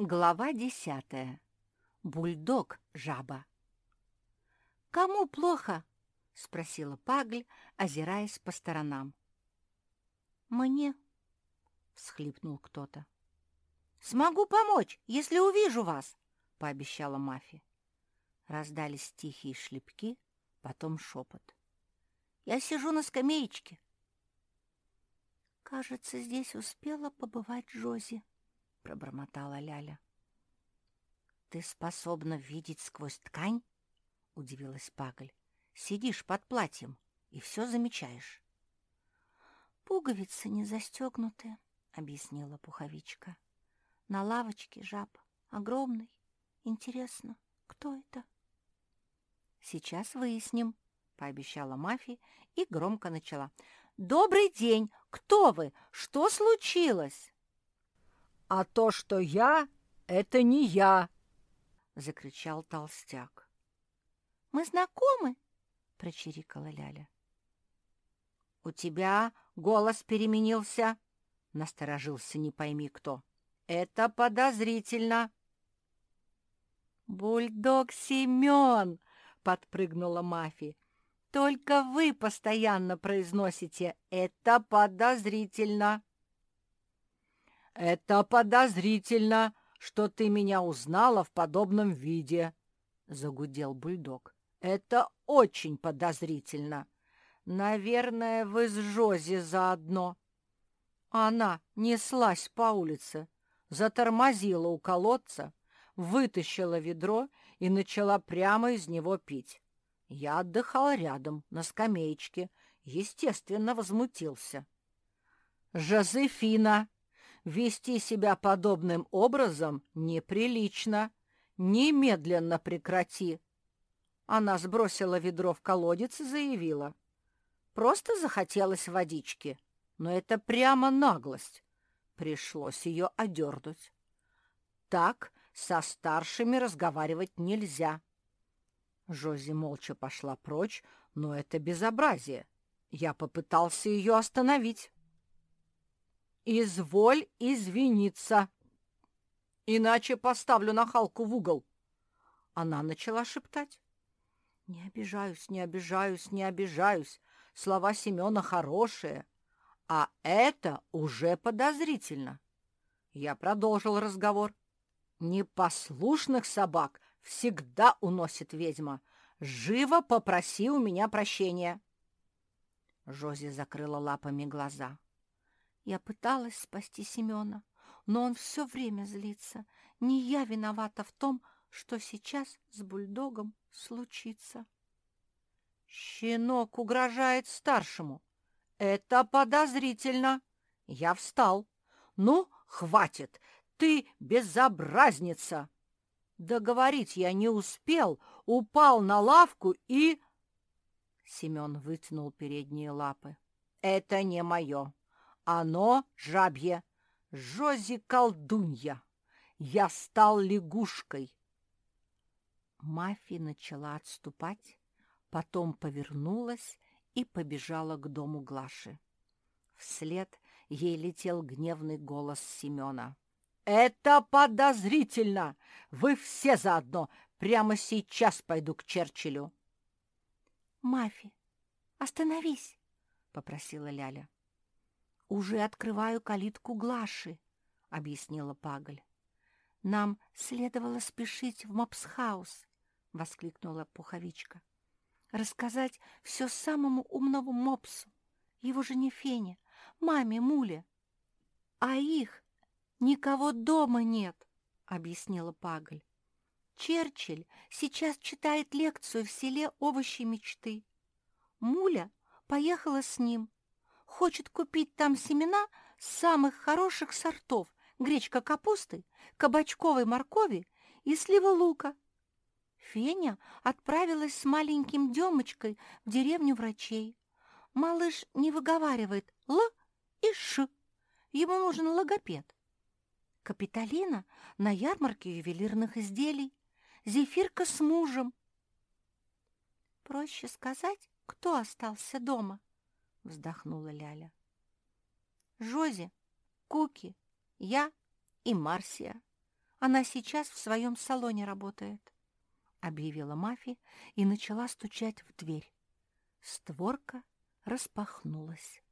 Глава десятая. Бульдог-жаба. «Кому плохо?» — спросила Пагль, озираясь по сторонам. «Мне», — всхлипнул кто-то. «Смогу помочь, если увижу вас», — пообещала Мафи. Раздались тихие шлепки, потом шепот. «Я сижу на скамеечке». «Кажется, здесь успела побывать Джози», — пробормотала Ляля. «Ты способна видеть сквозь ткань?» — удивилась Пагль. «Сидишь под платьем и все замечаешь». «Пуговицы не застегнуты», — объяснила пуховичка. «На лавочке жаб. Огромный. Интересно, кто это?» «Сейчас выясним», — пообещала Мафи и громко начала. «Добрый день! Кто вы? Что случилось?» «А то, что я, это не я!» — закричал толстяк. «Мы знакомы?» — прочирикала Ляля. «У тебя голос переменился», — насторожился не пойми кто. «Это подозрительно». «Бульдог Семен!» — подпрыгнула Мафи. «Только вы постоянно произносите «это подозрительно». «Это подозрительно, что ты меня узнала в подобном виде», — загудел бульдог. «Это очень подозрительно. Наверное, вы с Жози заодно». Она неслась по улице, затормозила у колодца, вытащила ведро и начала прямо из него пить. Я отдыхал рядом, на скамеечке, естественно, возмутился. «Жозефина!» Вести себя подобным образом неприлично. Немедленно прекрати. Она сбросила ведро в колодец и заявила. Просто захотелось водички, но это прямо наглость. Пришлось ее одернуть. Так со старшими разговаривать нельзя. Жози молча пошла прочь, но это безобразие. Я попытался ее остановить. «Изволь извиниться, иначе поставлю нахалку в угол». Она начала шептать. «Не обижаюсь, не обижаюсь, не обижаюсь. Слова Семена хорошие, а это уже подозрительно». Я продолжил разговор. «Непослушных собак всегда уносит ведьма. Живо попроси у меня прощения». Жози закрыла лапами глаза. Я пыталась спасти Семена, но он все время злится. Не я виновата в том, что сейчас с бульдогом случится. Щенок угрожает старшему. Это подозрительно. Я встал. Ну, хватит, ты безобразница. Договорить я не успел, упал на лавку и... Семен вытянул передние лапы. Это не мое. Оно жабье, Жози колдунья. Я стал лягушкой. Мафи начала отступать, потом повернулась и побежала к дому Глаши. Вслед ей летел гневный голос Семена. «Это подозрительно! Вы все заодно! Прямо сейчас пойду к Черчиллю!» «Мафи, остановись!» — попросила Ляля. «Уже открываю калитку Глаши», — объяснила Пагль. «Нам следовало спешить в Мопсхаус», — воскликнула Пуховичка. «Рассказать все самому умному Мопсу, его жене Фене, маме Муле. А их никого дома нет», — объяснила Пагль. «Черчилль сейчас читает лекцию в селе «Овощи мечты». Муля поехала с ним, хочет купить там семена самых хороших сортов гречка капусты, кабачковой моркови и слива лука. Феня отправилась с маленьким Демочкой в деревню врачей. Малыш не выговаривает «л» и «ш». Ему нужен логопед. Капитолина на ярмарке ювелирных изделий. Зефирка с мужем. Проще сказать, кто остался дома вздохнула Ляля. Жози, Куки, я и Марсия. Она сейчас в своем салоне работает», — объявила Мафи и начала стучать в дверь. Створка распахнулась.